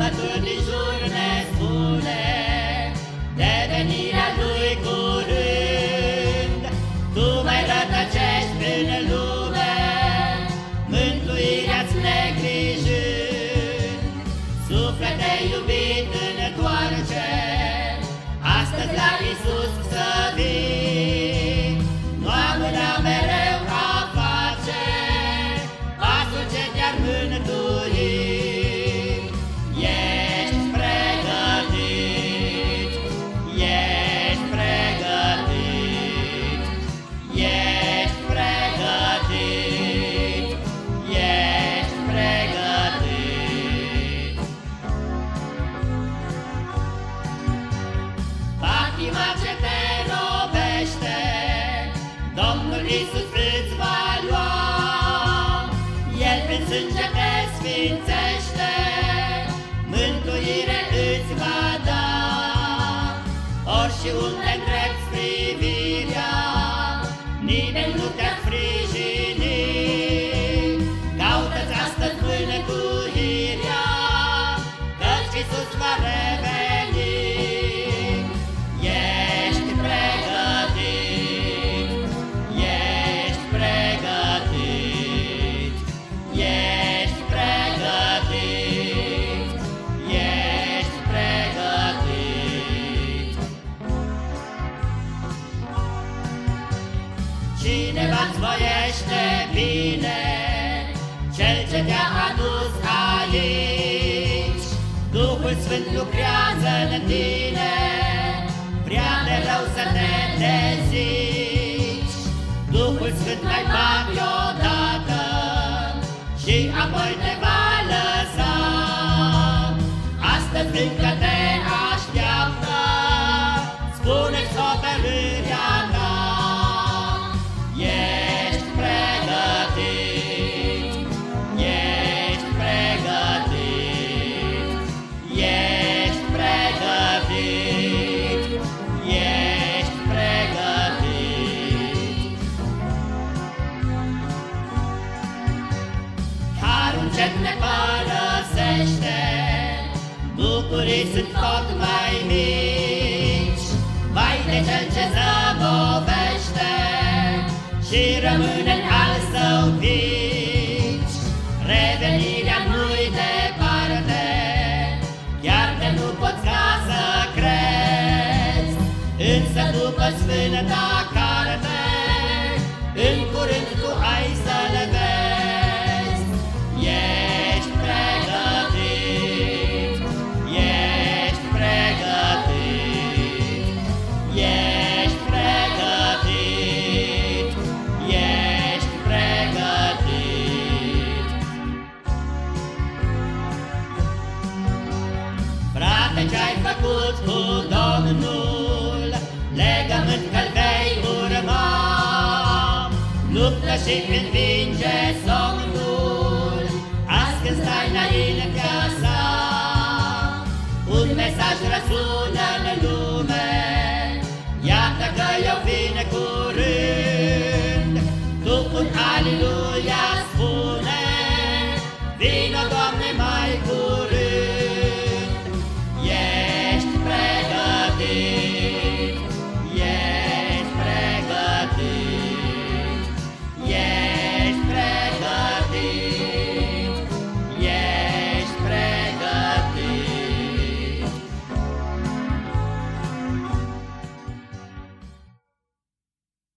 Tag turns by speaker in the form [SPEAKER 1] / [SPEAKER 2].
[SPEAKER 1] Geamătul din jur ne spune De venirea lui curând. Tu mai rătăcești în lume Mântuirea-ți neglijând Suflete iubit întoarce Astăzi la Iisus să vii. Nu amâna mereu a face Pasul ce te-ar mântui sfințește Mântuire îți va da. Ori și unde Cineva-ți voiește bine Cel ce te-a adus aici. Duhul Sfânt lucrează în tine Vrea de rău să te dezici Duhul Sfânt mai bate odată Și apoi te va lăsa. Astăzi încă te Harul ce ne părăsește. Bucurii sunt tot mai mici. Vai de cel ce zăbovește Și rămâne în al său pici Revenirea nu-i departe Chiar de nu poți ca să crezi. Însă după sfânta Frate, ce-ai făcut cu Domnul Legământ că-l vei urma Luptă și învinge somnul Azi când stai înaintea sa Un mesaj răsună